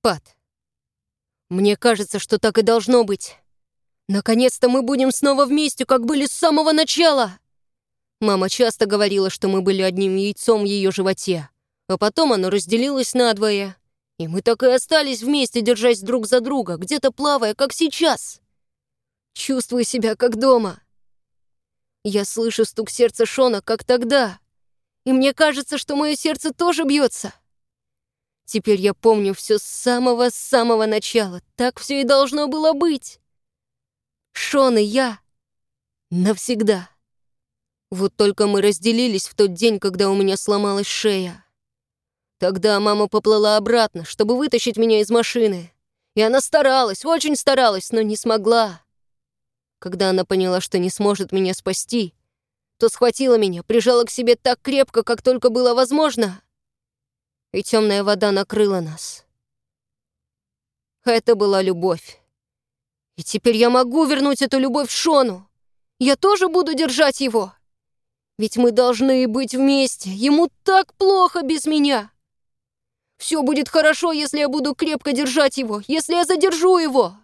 Пат, мне кажется, что так и должно быть. Наконец-то мы будем снова вместе, как были с самого начала. Мама часто говорила, что мы были одним яйцом в ее животе, а потом оно разделилось надвое, и мы так и остались вместе, держась друг за друга, где-то плавая, как сейчас. Чувствую себя как дома. Я слышу стук сердца Шона, как тогда, и мне кажется, что мое сердце тоже бьется. Теперь я помню все с самого-самого начала. Так все и должно было быть. Шон и я навсегда. Вот только мы разделились в тот день, когда у меня сломалась шея. Тогда мама поплыла обратно, чтобы вытащить меня из машины. И она старалась, очень старалась, но не смогла. Когда она поняла, что не сможет меня спасти, то схватила меня, прижала к себе так крепко, как только было возможно, и темная вода накрыла нас. Это была любовь. И теперь я могу вернуть эту любовь Шону. Я тоже буду держать его. Ведь мы должны быть вместе. Ему так плохо без меня. Все будет хорошо, если я буду крепко держать его, если я задержу его.